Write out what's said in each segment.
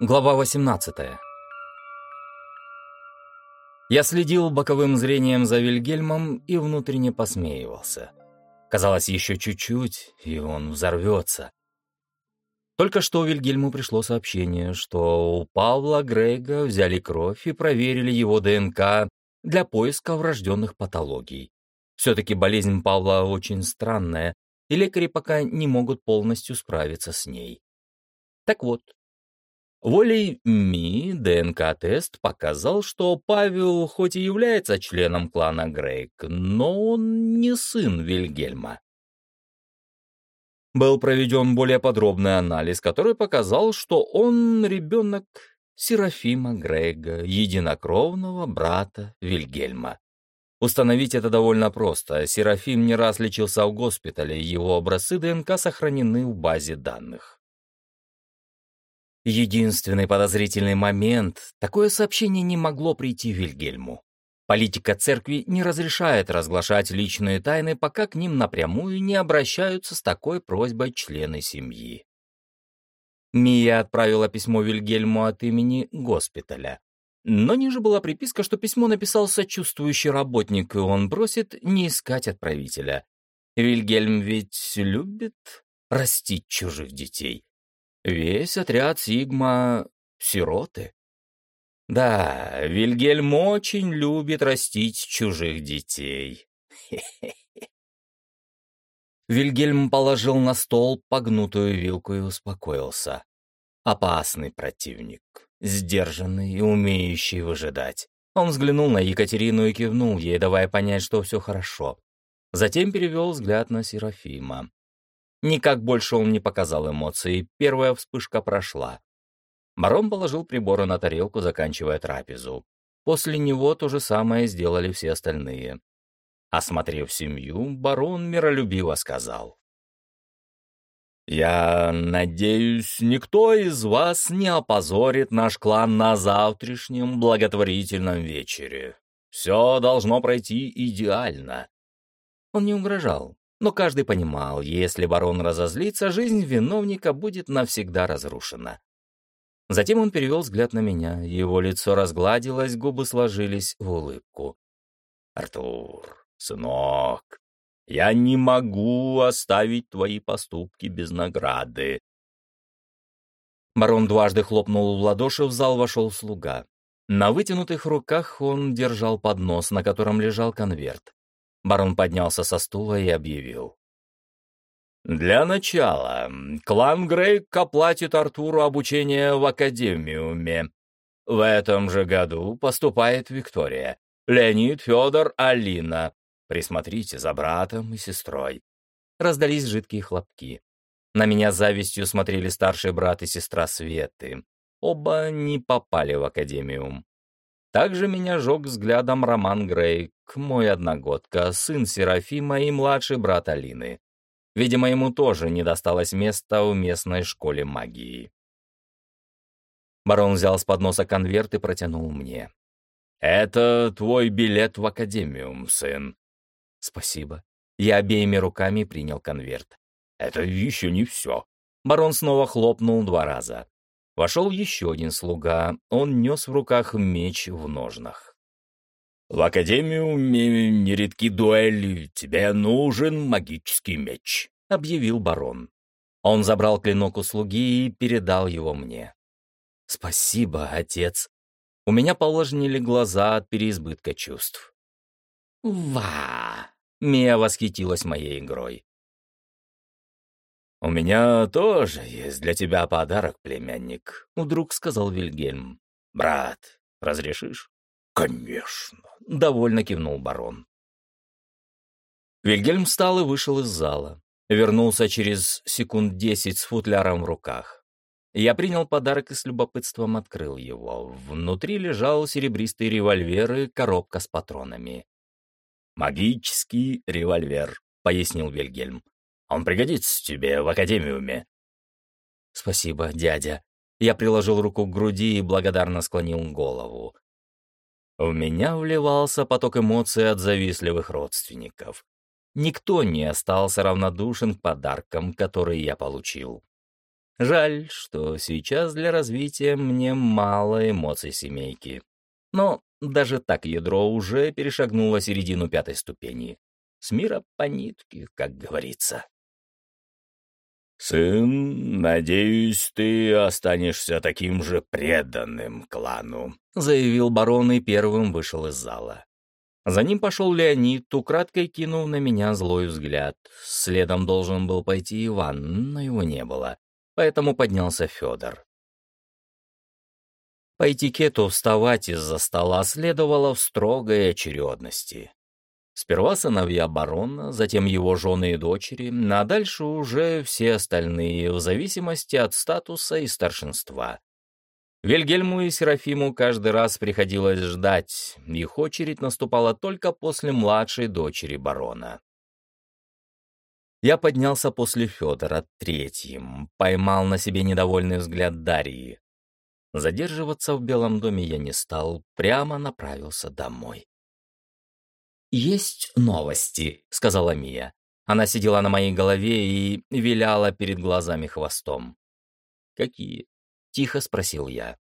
Глава 18 Я следил боковым зрением за Вильгельмом и внутренне посмеивался. Казалось, еще чуть-чуть, и он взорвется. Только что Вильгельму пришло сообщение, что у Павла Грейга взяли кровь и проверили его ДНК для поиска врожденных патологий. Все-таки болезнь Павла очень странная, и лекари пока не могут полностью справиться с ней. Так вот, волей МИ ДНК-тест показал, что Павел хоть и является членом клана Грейг, но он не сын Вильгельма был проведен более подробный анализ, который показал, что он ребенок Серафима Грега, единокровного брата Вильгельма. Установить это довольно просто. Серафим не раз лечился в госпитале, его образцы ДНК сохранены в базе данных. Единственный подозрительный момент — такое сообщение не могло прийти Вильгельму. Политика церкви не разрешает разглашать личные тайны, пока к ним напрямую не обращаются с такой просьбой члены семьи. Мия отправила письмо Вильгельму от имени госпиталя. Но ниже была приписка, что письмо написал сочувствующий работник, и он просит не искать отправителя. Вильгельм ведь любит растить чужих детей. Весь отряд Сигма — сироты. Да, Вильгельм очень любит растить чужих детей. Вильгельм положил на стол погнутую вилку и успокоился. Опасный противник, сдержанный и умеющий выжидать. Он взглянул на Екатерину и кивнул ей, давая понять, что все хорошо. Затем перевел взгляд на Серафима. Никак больше он не показал эмоций, первая вспышка прошла. Барон положил приборы на тарелку, заканчивая трапезу. После него то же самое сделали все остальные. Осмотрев семью, барон миролюбиво сказал. «Я надеюсь, никто из вас не опозорит наш клан на завтрашнем благотворительном вечере. Все должно пройти идеально». Он не угрожал, но каждый понимал, если барон разозлится, жизнь виновника будет навсегда разрушена. Затем он перевел взгляд на меня, его лицо разгладилось, губы сложились в улыбку. «Артур, сынок, я не могу оставить твои поступки без награды». Барон дважды хлопнул в ладоши, в зал вошел слуга. На вытянутых руках он держал поднос, на котором лежал конверт. Барон поднялся со стула и объявил. Для начала, клан Грейк оплатит Артуру обучение в Академиуме. В этом же году поступает Виктория. Леонид, Федор, Алина. Присмотрите за братом и сестрой. Раздались жидкие хлопки. На меня завистью смотрели старший брат и сестра Светы. Оба не попали в Академиум. Также меня жег взглядом Роман Грейк, мой одногодка, сын Серафима и младший брат Алины. Видимо, ему тоже не досталось места в местной школе магии. Барон взял с подноса конверт и протянул мне. «Это твой билет в академию, сын». «Спасибо». Я обеими руками принял конверт. «Это еще не все». Барон снова хлопнул два раза. Вошел еще один слуга. Он нес в руках меч в ножнах. В Академию нередки дуэли, тебе нужен магический меч», — объявил барон. Он забрал клинок у слуги и передал его мне. «Спасибо, отец». У меня положнили глаза от переизбытка чувств. «Ва!» — Мия восхитилась моей игрой. «У меня тоже есть для тебя подарок, племянник», — вдруг сказал Вильгельм. «Брат, разрешишь?» «Конечно», — довольно кивнул барон. Вильгельм встал и вышел из зала. Вернулся через секунд десять с футляром в руках. Я принял подарок и с любопытством открыл его. Внутри лежал серебристый револьвер и коробка с патронами. «Магический револьвер», — пояснил Вильгельм. «Он пригодится тебе в академиуме». «Спасибо, дядя». Я приложил руку к груди и благодарно склонил голову. В меня вливался поток эмоций от завистливых родственников. Никто не остался равнодушен к подаркам, которые я получил. Жаль, что сейчас для развития мне мало эмоций семейки. Но даже так ядро уже перешагнуло середину пятой ступени. С мира по нитке, как говорится. «Сын, надеюсь, ты останешься таким же преданным клану», — заявил барон и первым вышел из зала. За ним пошел Леонид, украдкой кинув на меня злой взгляд. Следом должен был пойти Иван, но его не было, поэтому поднялся Федор. По этикету вставать из-за стола следовало в строгой очередности. Сперва сыновья барона, затем его жены и дочери, а дальше уже все остальные, в зависимости от статуса и старшинства. Вильгельму и Серафиму каждый раз приходилось ждать, их очередь наступала только после младшей дочери барона. Я поднялся после Федора третьим, поймал на себе недовольный взгляд Дарьи. Задерживаться в Белом доме я не стал, прямо направился домой. «Есть новости», — сказала Мия. Она сидела на моей голове и виляла перед глазами хвостом. «Какие?» — тихо спросил я.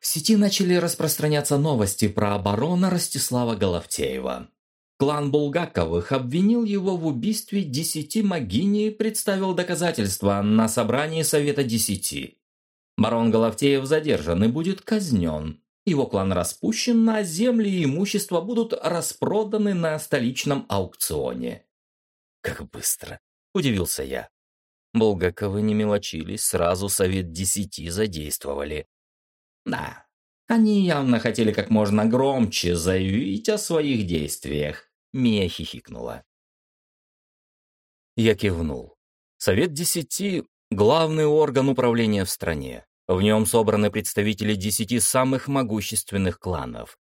В сети начали распространяться новости про оборона Ростислава Головтеева. Клан Булгаковых обвинил его в убийстве десяти могини и представил доказательства на собрании Совета Десяти. Барон Головтеев задержан и будет казнен. Его клан распущен, а земли и имущество будут распроданы на столичном аукционе. Как быстро, удивился я. Булгаковы не мелочились, сразу совет десяти задействовали. Да, они явно хотели как можно громче заявить о своих действиях. Мия хихикнула. Я кивнул. Совет десяти — главный орган управления в стране. В нем собраны представители десяти самых могущественных кланов.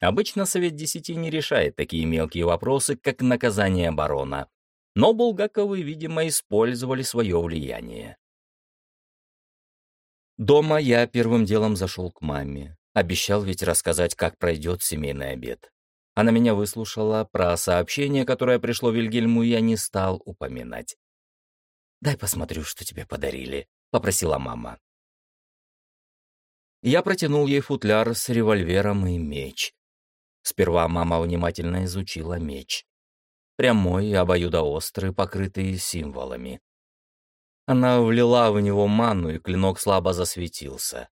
Обычно Совет Десяти не решает такие мелкие вопросы, как наказание барона, но Булгаковы, видимо, использовали свое влияние. Дома я первым делом зашел к маме. Обещал ведь рассказать, как пройдет семейный обед. Она меня выслушала, про сообщение, которое пришло Вильгельму, я не стал упоминать. «Дай посмотрю, что тебе подарили», — попросила мама. Я протянул ей футляр с револьвером и меч. Сперва мама внимательно изучила меч. Прямой, обоюдоострый, покрытый символами. Она влила в него ману, и клинок слабо засветился.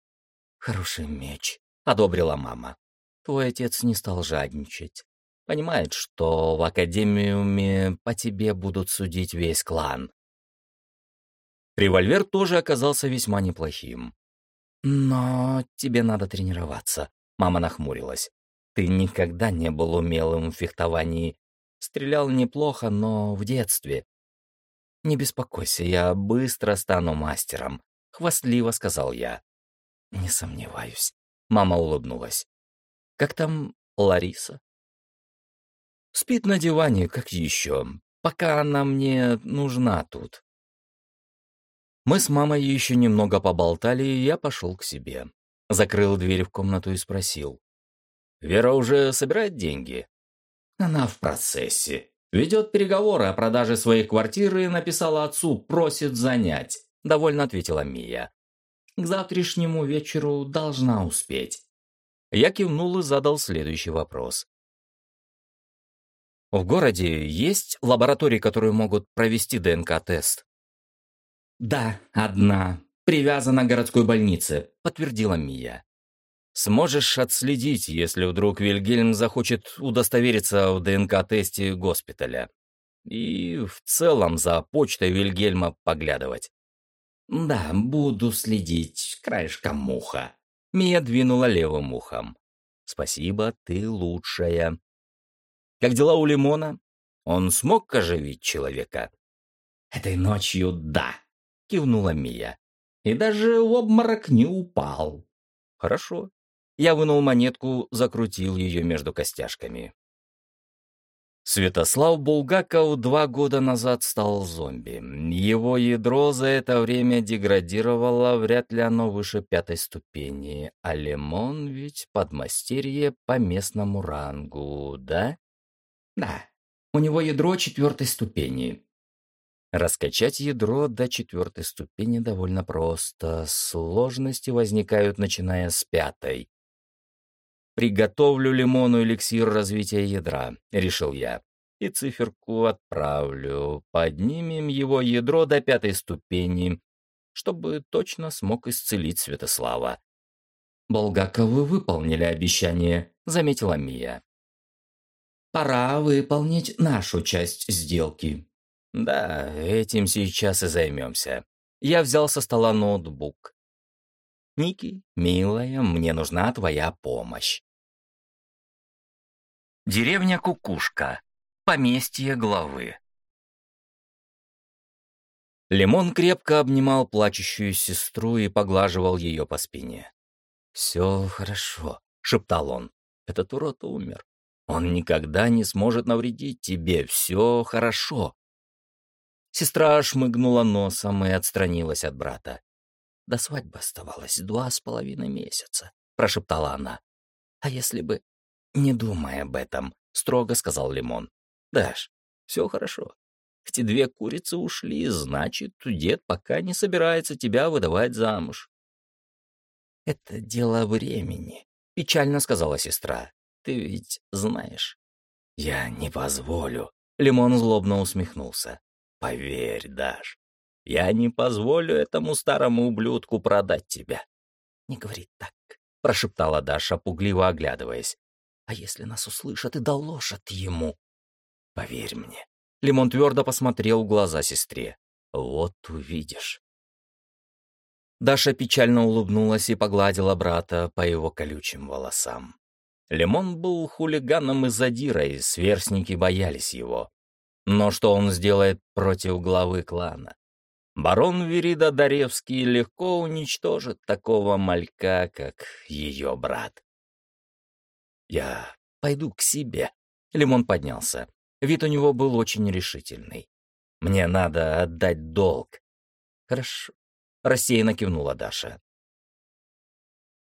«Хороший меч», — одобрила мама. «Твой отец не стал жадничать. Понимает, что в академиуме по тебе будут судить весь клан». Револьвер тоже оказался весьма неплохим. «Но тебе надо тренироваться», — мама нахмурилась. «Ты никогда не был умелым в фехтовании. Стрелял неплохо, но в детстве». «Не беспокойся, я быстро стану мастером», — хвастливо сказал я. «Не сомневаюсь», — мама улыбнулась. «Как там Лариса?» «Спит на диване, как еще, пока она мне нужна тут. Мы с мамой еще немного поболтали, и я пошел к себе. Закрыл дверь в комнату и спросил. «Вера уже собирает деньги?» «Она в процессе. Ведет переговоры о продаже своей квартиры и написала отцу, просит занять», — довольно ответила Мия. «К завтрашнему вечеру должна успеть». Я кивнул и задал следующий вопрос. В городе есть лаборатории, которые могут провести ДНК-тест? «Да, одна. Привязана к городской больнице», — подтвердила Мия. «Сможешь отследить, если вдруг Вильгельм захочет удостовериться в ДНК-тесте госпиталя. И в целом за почтой Вильгельма поглядывать». «Да, буду следить, краешком муха». Мия двинула левым ухом. «Спасибо, ты лучшая». «Как дела у Лимона? Он смог оживить человека?» «Этой ночью да», — кивнула Мия. «И даже в обморок не упал». «Хорошо». Я вынул монетку, закрутил ее между костяшками. Святослав Булгаков два года назад стал зомби. Его ядро за это время деградировало, вряд ли оно выше пятой ступени. А Лимон ведь подмастерье по местному рангу, да? Да, у него ядро четвертой ступени. Раскачать ядро до четвертой ступени довольно просто. Сложности возникают, начиная с пятой. «Приготовлю лимону эликсир развития ядра», — решил я. «И циферку отправлю. Поднимем его ядро до пятой ступени, чтобы точно смог исцелить Святослава». «Болгаковы выполнили обещание», — заметила Мия. «Пора выполнить нашу часть сделки», да, этим сейчас и займемся. Я взял со стола ноутбук. Ники, милая, мне нужна твоя помощь. Деревня Кукушка. Поместье главы. Лимон крепко обнимал плачущую сестру и поглаживал ее по спине. «Все хорошо», — шептал он. «Этот урод умер. Он никогда не сможет навредить тебе. Все хорошо». Сестра шмыгнула носом и отстранилась от брата. «До свадьбы оставалось два с половиной месяца», — прошептала она. «А если бы...» «Не думай об этом», — строго сказал Лимон. «Даш, все хорошо. Эти две курицы ушли, значит, дед пока не собирается тебя выдавать замуж». «Это дело времени», — печально сказала сестра. «Ты ведь знаешь». «Я не позволю», — Лимон злобно усмехнулся. Поверь, Даш, я не позволю этому старому ублюдку продать тебя. Не говори так, прошептала Даша, пугливо оглядываясь. А если нас услышат и доложат ему? Поверь мне. Лимон твердо посмотрел в глаза сестре. Вот увидишь. Даша печально улыбнулась и погладила брата по его колючим волосам. Лимон был хулиганом и задирой, сверстники боялись его. Но что он сделает против главы клана? Барон Верида Даревский легко уничтожит такого малька, как ее брат. «Я пойду к себе». Лимон поднялся. Вид у него был очень решительный. «Мне надо отдать долг». «Хорошо», — рассеянно кивнула Даша.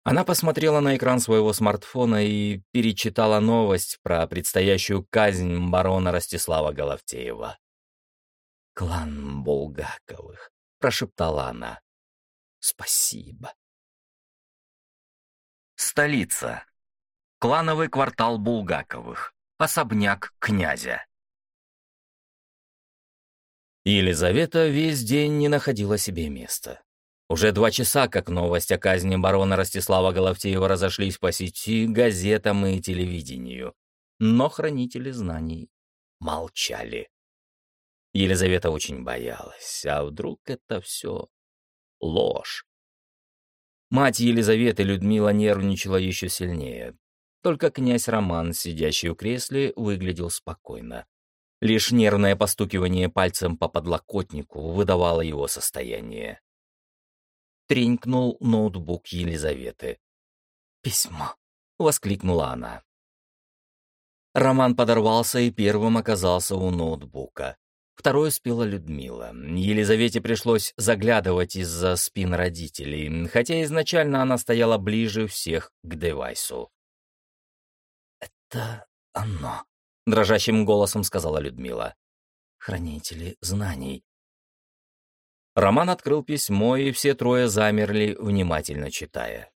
Она посмотрела на экран своего смартфона и перечитала новость про предстоящую казнь барона Ростислава Головтеева. «Клан Булгаковых», — прошептала она. «Спасибо». Столица. Клановый квартал Булгаковых. Особняк князя. Елизавета весь день не находила себе места. Уже два часа, как новость о казни барона Ростислава Головтеева разошлись по сети, газетам и телевидению. Но хранители знаний молчали. Елизавета очень боялась, а вдруг это все ложь? Мать Елизаветы, Людмила, нервничала еще сильнее. Только князь Роман, сидящий в кресле, выглядел спокойно. Лишь нервное постукивание пальцем по подлокотнику выдавало его состояние тренькнул ноутбук Елизаветы. «Письмо!» — воскликнула она. Роман подорвался и первым оказался у ноутбука. Второй спела Людмила. Елизавете пришлось заглядывать из-за спин родителей, хотя изначально она стояла ближе всех к девайсу. «Это оно», — дрожащим голосом сказала Людмила. «Хранители знаний. Роман открыл письмо, и все трое замерли, внимательно читая.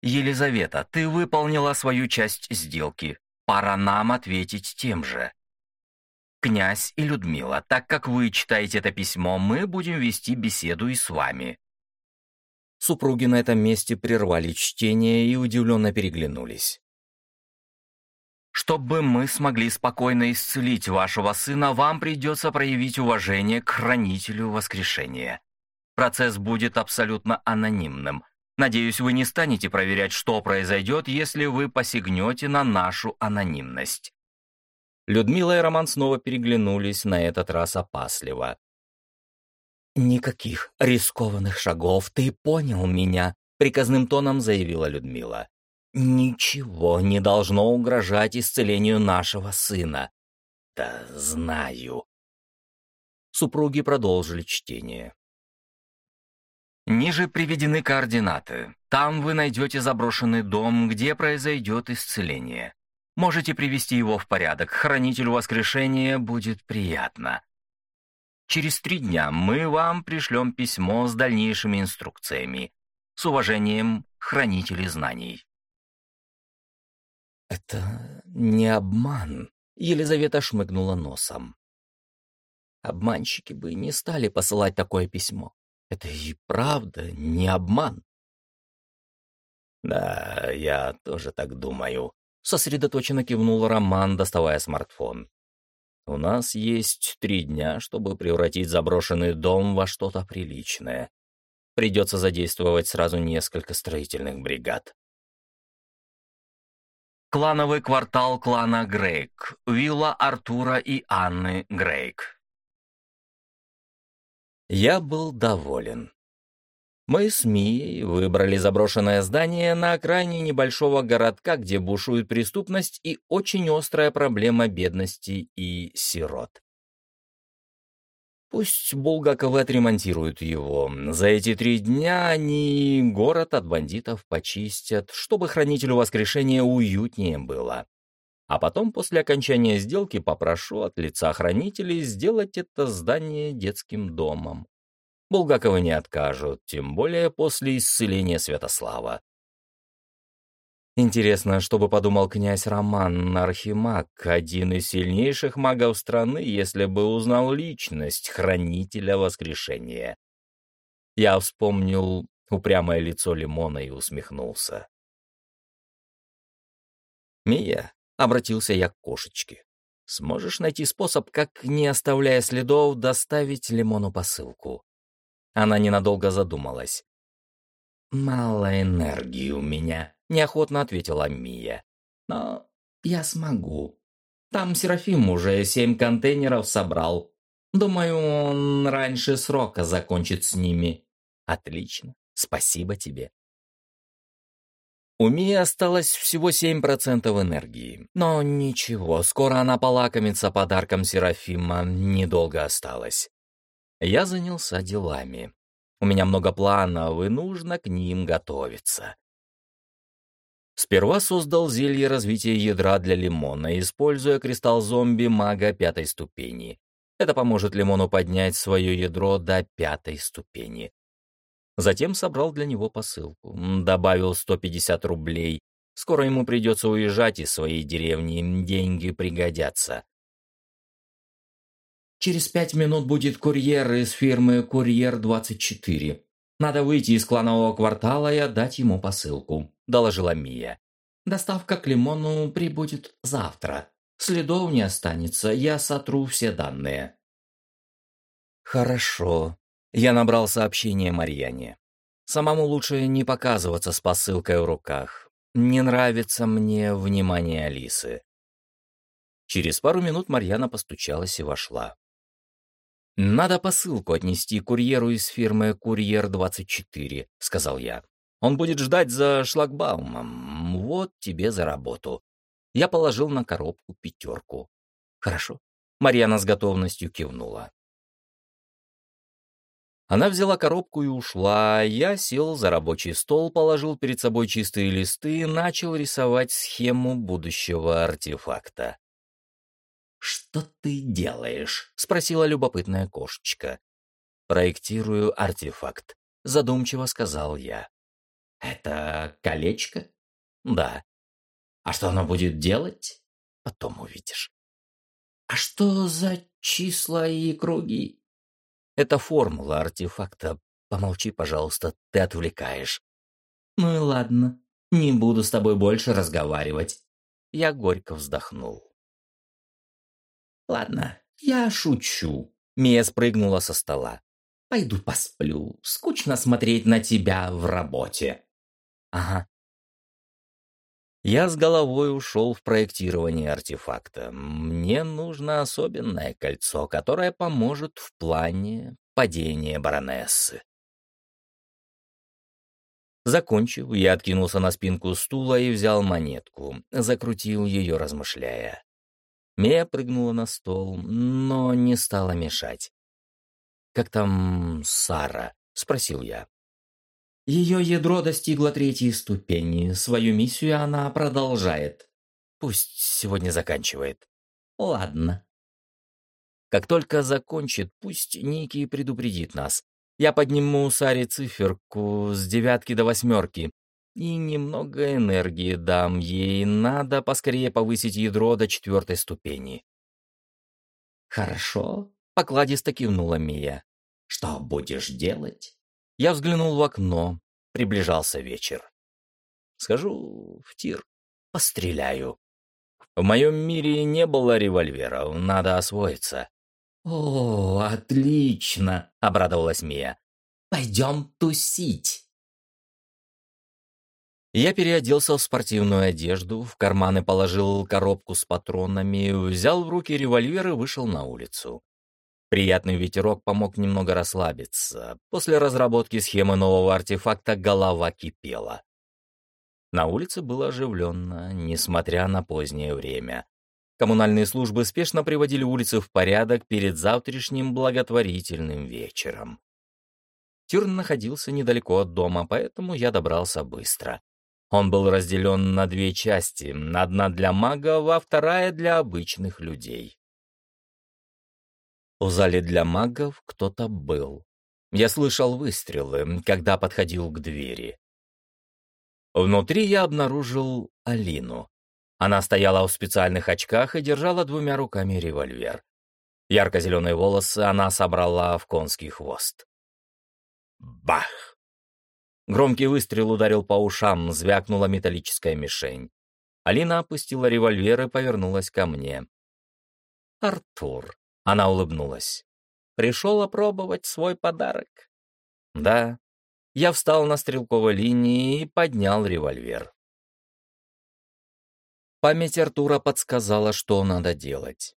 «Елизавета, ты выполнила свою часть сделки. Пора нам ответить тем же. Князь и Людмила, так как вы читаете это письмо, мы будем вести беседу и с вами». Супруги на этом месте прервали чтение и удивленно переглянулись. Чтобы мы смогли спокойно исцелить вашего сына, вам придется проявить уважение к хранителю воскрешения. Процесс будет абсолютно анонимным. Надеюсь, вы не станете проверять, что произойдет, если вы посягнете на нашу анонимность. Людмила и Роман снова переглянулись, на этот раз опасливо. «Никаких рискованных шагов, ты понял меня», — приказным тоном заявила Людмила. Ничего не должно угрожать исцелению нашего сына. Да знаю. Супруги продолжили чтение. Ниже приведены координаты. Там вы найдете заброшенный дом, где произойдет исцеление. Можете привести его в порядок. Хранителю воскрешения будет приятно. Через три дня мы вам пришлем письмо с дальнейшими инструкциями. С уважением, хранители знаний. Это не обман. Елизавета шмыгнула носом. Обманщики бы не стали посылать такое письмо. Это и правда не обман. Да, я тоже так думаю. Сосредоточенно кивнул Роман, доставая смартфон. У нас есть три дня, чтобы превратить заброшенный дом во что-то приличное. Придется задействовать сразу несколько строительных бригад. Клановый квартал клана Грейк. Вилла Артура и Анны Грейк. Я был доволен. Мы с Мией выбрали заброшенное здание на окраине небольшого городка, где бушует преступность и очень острая проблема бедности и сирот. Пусть Булгаковы отремонтируют его. За эти три дня они город от бандитов почистят, чтобы хранителю воскрешения уютнее было. А потом, после окончания сделки, попрошу от лица хранителей сделать это здание детским домом. Булгаковы не откажут, тем более после исцеления Святослава. Интересно, что бы подумал князь Роман Архимаг, один из сильнейших магов страны, если бы узнал личность хранителя воскрешения. Я вспомнил упрямое лицо Лимона и усмехнулся. «Мия», — обратился я к кошечке, — «сможешь найти способ, как, не оставляя следов, доставить Лимону посылку?» Она ненадолго задумалась. «Мало энергии у меня», — неохотно ответила Мия. «Но я смогу. Там Серафим уже семь контейнеров собрал. Думаю, он раньше срока закончит с ними». «Отлично. Спасибо тебе». У Мии осталось всего 7% энергии. Но ничего, скоро она полакомится подарком Серафима, недолго осталось. Я занялся делами. У меня много планов, и нужно к ним готовиться. Сперва создал зелье развития ядра для лимона, используя кристалл зомби мага пятой ступени. Это поможет лимону поднять свое ядро до пятой ступени. Затем собрал для него посылку, добавил 150 рублей. Скоро ему придется уезжать из своей деревни, деньги пригодятся. Через пять минут будет курьер из фирмы «Курьер-24». Надо выйти из кланового квартала и отдать ему посылку», – доложила Мия. «Доставка к Лимону прибудет завтра. Следов не останется, я сотру все данные». «Хорошо». Я набрал сообщение Марьяне. «Самому лучше не показываться с посылкой в руках. Не нравится мне внимание Алисы». Через пару минут Марьяна постучалась и вошла. «Надо посылку отнести курьеру из фирмы «Курьер-24», — сказал я. «Он будет ждать за шлагбаумом. Вот тебе за работу». Я положил на коробку пятерку. «Хорошо». Марьяна с готовностью кивнула. Она взяла коробку и ушла. Я сел за рабочий стол, положил перед собой чистые листы и начал рисовать схему будущего артефакта. «Что ты делаешь?» — спросила любопытная кошечка. «Проектирую артефакт», — задумчиво сказал я. «Это колечко?» «Да». «А что оно будет делать?» «Потом увидишь». «А что за числа и круги?» «Это формула артефакта. Помолчи, пожалуйста, ты отвлекаешь». «Ну и ладно, не буду с тобой больше разговаривать». Я горько вздохнул. «Ладно, я шучу». Мия спрыгнула со стола. «Пойду посплю. Скучно смотреть на тебя в работе». «Ага». Я с головой ушел в проектирование артефакта. Мне нужно особенное кольцо, которое поможет в плане падения баронессы. Закончив, я откинулся на спинку стула и взял монетку, закрутил ее, размышляя. Мия прыгнула на стол, но не стала мешать. «Как там Сара?» — спросил я. Ее ядро достигло третьей ступени. Свою миссию она продолжает. Пусть сегодня заканчивает. Ладно. Как только закончит, пусть Ники предупредит нас. Я подниму Саре циферку с девятки до восьмерки и немного энергии дам ей. Надо поскорее повысить ядро до четвертой ступени. «Хорошо», — покладисто кивнула Мия. «Что будешь делать?» Я взглянул в окно. Приближался вечер. Схожу в тир, постреляю. В моем мире не было револьверов, надо освоиться. «О, отлично!» — обрадовалась Мия. «Пойдем тусить!» Я переоделся в спортивную одежду, в карманы положил коробку с патронами, взял в руки револьвер и вышел на улицу. Приятный ветерок помог немного расслабиться. После разработки схемы нового артефакта голова кипела. На улице было оживленно, несмотря на позднее время. Коммунальные службы спешно приводили улицы в порядок перед завтрашним благотворительным вечером. Тюрн находился недалеко от дома, поэтому я добрался быстро. Он был разделен на две части, одна для магов, а вторая для обычных людей. В зале для магов кто-то был. Я слышал выстрелы, когда подходил к двери. Внутри я обнаружил Алину. Она стояла в специальных очках и держала двумя руками револьвер. Ярко-зеленые волосы она собрала в конский хвост. Бах! Громкий выстрел ударил по ушам, звякнула металлическая мишень. Алина опустила револьвер и повернулась ко мне. «Артур», — она улыбнулась, — «пришел опробовать свой подарок?» «Да». Я встал на стрелковой линии и поднял револьвер. Память Артура подсказала, что надо делать.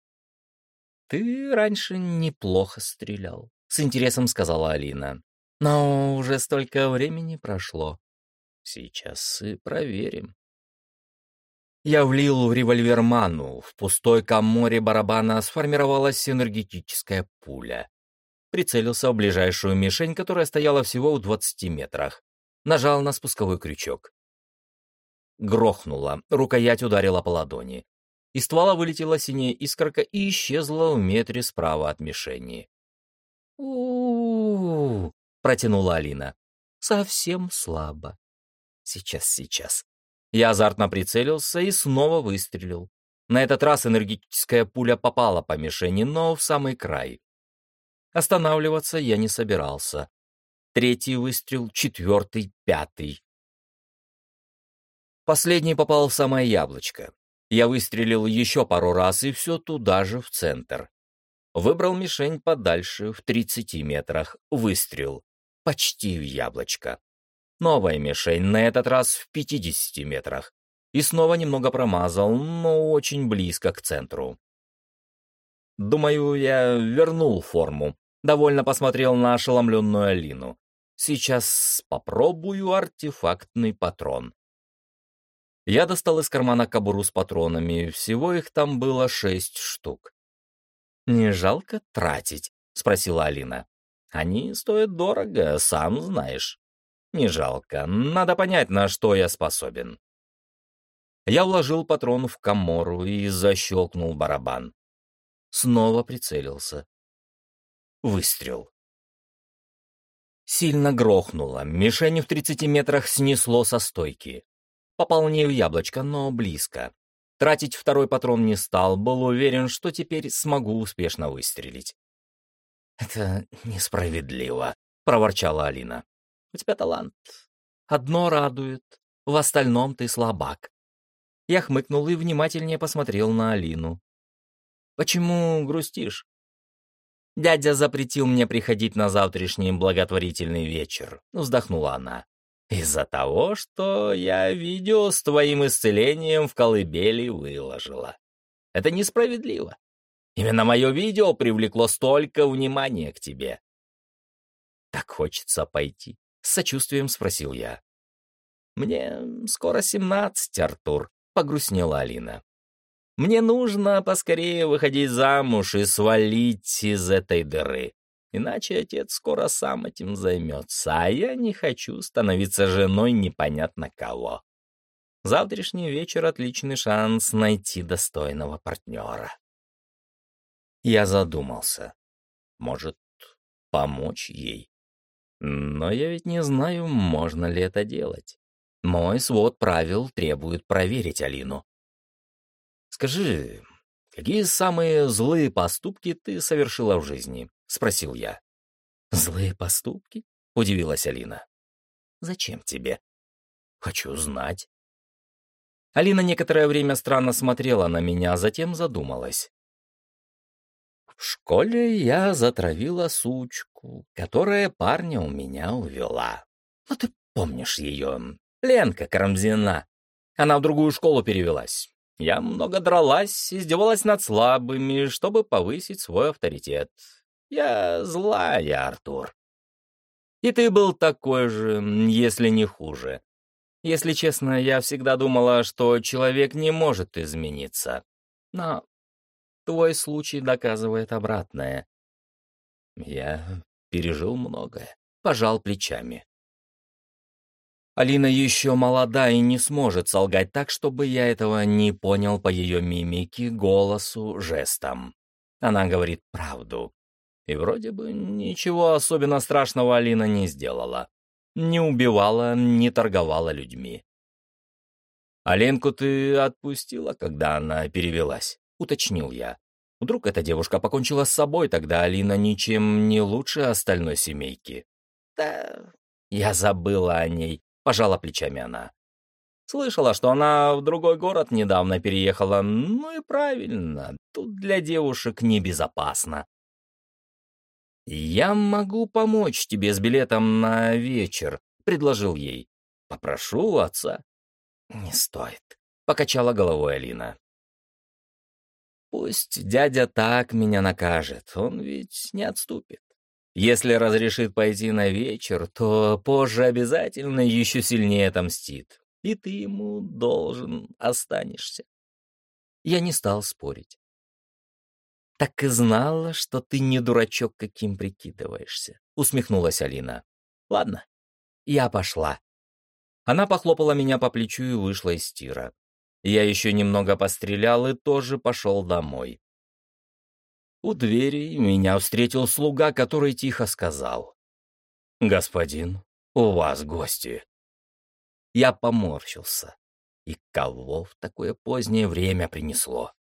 «Ты раньше неплохо стрелял», — с интересом сказала Алина. «Но уже столько времени прошло. Сейчас и проверим». Я влил в револьвер ману. В пустой коморе барабана сформировалась энергетическая пуля. Прицелился в ближайшую мишень, которая стояла всего в 20 метрах. Нажал на спусковой крючок. Грохнуло, рукоять ударила по ладони. Из ствола вылетела синяя искорка и исчезла в метре справа от мишени. у, -у, -у протянула Алина. «Совсем слабо. Сейчас, сейчас». Я азартно прицелился и снова выстрелил. На этот раз энергетическая пуля попала по мишени, но в самый край. Останавливаться я не собирался. Третий выстрел, четвертый, пятый. Последний попал в самое яблочко. Я выстрелил еще пару раз, и все туда же, в центр. Выбрал мишень подальше, в 30 метрах. Выстрел. Почти в яблочко. Новая мишень, на этот раз в 50 метрах. И снова немного промазал, но очень близко к центру. Думаю, я вернул форму. Довольно посмотрел на ошеломленную Алину. Сейчас попробую артефактный патрон. Я достал из кармана кобуру с патронами, всего их там было шесть штук. «Не жалко тратить?» — спросила Алина. «Они стоят дорого, сам знаешь». «Не жалко, надо понять, на что я способен». Я вложил патрон в комору и защелкнул барабан. Снова прицелился. Выстрел. Сильно грохнуло, мишень в тридцати метрах снесло со стойки. Попал не в яблочко, но близко. Тратить второй патрон не стал, был уверен, что теперь смогу успешно выстрелить. «Это несправедливо», — проворчала Алина. «У тебя талант. Одно радует, в остальном ты слабак». Я хмыкнул и внимательнее посмотрел на Алину. «Почему грустишь?» «Дядя запретил мне приходить на завтрашний благотворительный вечер», — вздохнула она. Из-за того, что я видео с твоим исцелением в колыбели выложила. Это несправедливо. Именно мое видео привлекло столько внимания к тебе. Так хочется пойти. С сочувствием спросил я. Мне скоро семнадцать, Артур, погрустнела Алина. Мне нужно поскорее выходить замуж и свалить из этой дыры. Иначе отец скоро сам этим займется, а я не хочу становиться женой непонятно кого. Завтрашний вечер — отличный шанс найти достойного партнера. Я задумался. Может, помочь ей? Но я ведь не знаю, можно ли это делать. Мой свод правил требует проверить Алину. «Скажи, какие самые злые поступки ты совершила в жизни?» — спросил я. «Злые поступки?» — удивилась Алина. «Зачем тебе?» «Хочу знать». Алина некоторое время странно смотрела на меня, а затем задумалась. В школе я затравила сучку, которая парня у меня увела. Ну, ты помнишь ее, Ленка Карамзина. Она в другую школу перевелась. Я много дралась, издевалась над слабыми, чтобы повысить свой авторитет. Я злая, Артур. И ты был такой же, если не хуже. Если честно, я всегда думала, что человек не может измениться. Но Твой случай доказывает обратное. Я пережил многое, пожал плечами. Алина еще молода и не сможет солгать так, чтобы я этого не понял по ее мимике, голосу, жестам. Она говорит правду. И вроде бы ничего особенно страшного Алина не сделала. Не убивала, не торговала людьми. «Аленку ты отпустила, когда она перевелась?» — уточнил я. Вдруг эта девушка покончила с собой, тогда Алина ничем не лучше остальной семейки. «Да, я забыла о ней», — пожала плечами она. Слышала, что она в другой город недавно переехала. Ну и правильно, тут для девушек небезопасно. «Я могу помочь тебе с билетом на вечер», — предложил ей. «Попрошу отца». «Не стоит», — покачала головой Алина. Пусть дядя так меня накажет, он ведь не отступит. Если разрешит пойти на вечер, то позже обязательно еще сильнее отомстит, и ты ему должен останешься. Я не стал спорить. «Так и знала, что ты не дурачок, каким прикидываешься», — усмехнулась Алина. «Ладно, я пошла». Она похлопала меня по плечу и вышла из тира. Я еще немного пострелял и тоже пошел домой. У двери меня встретил слуга, который тихо сказал. «Господин, у вас гости». Я поморщился. И кого в такое позднее время принесло?